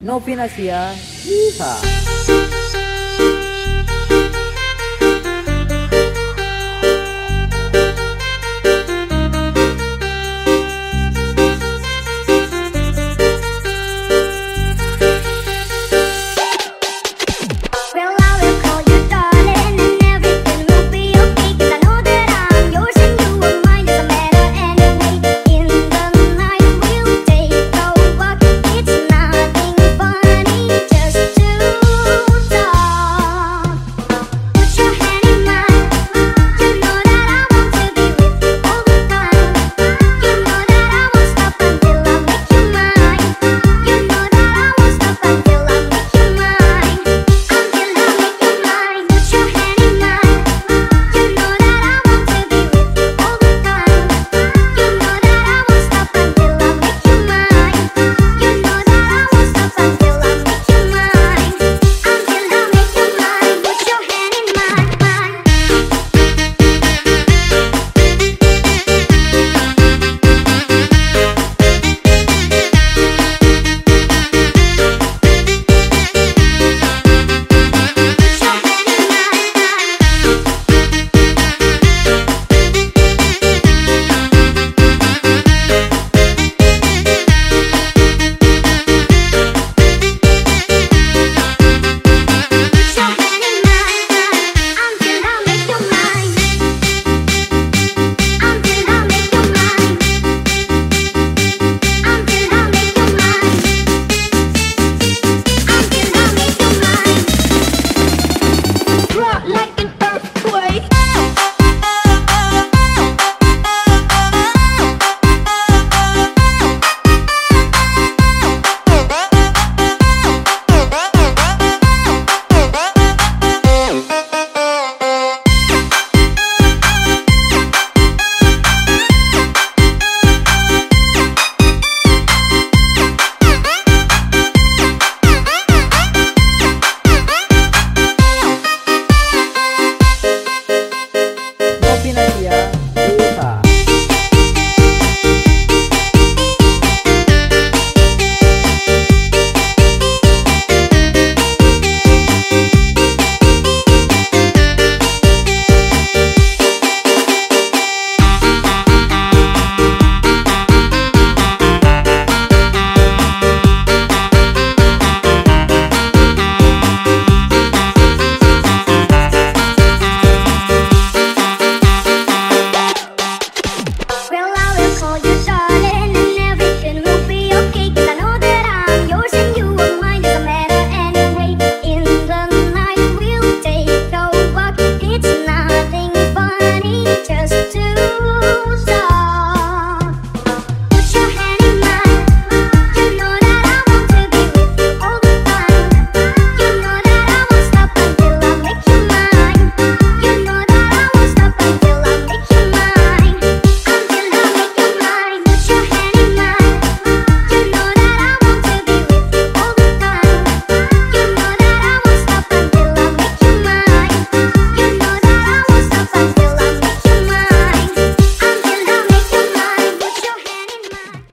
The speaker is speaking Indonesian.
Novinasia. Yeehaw.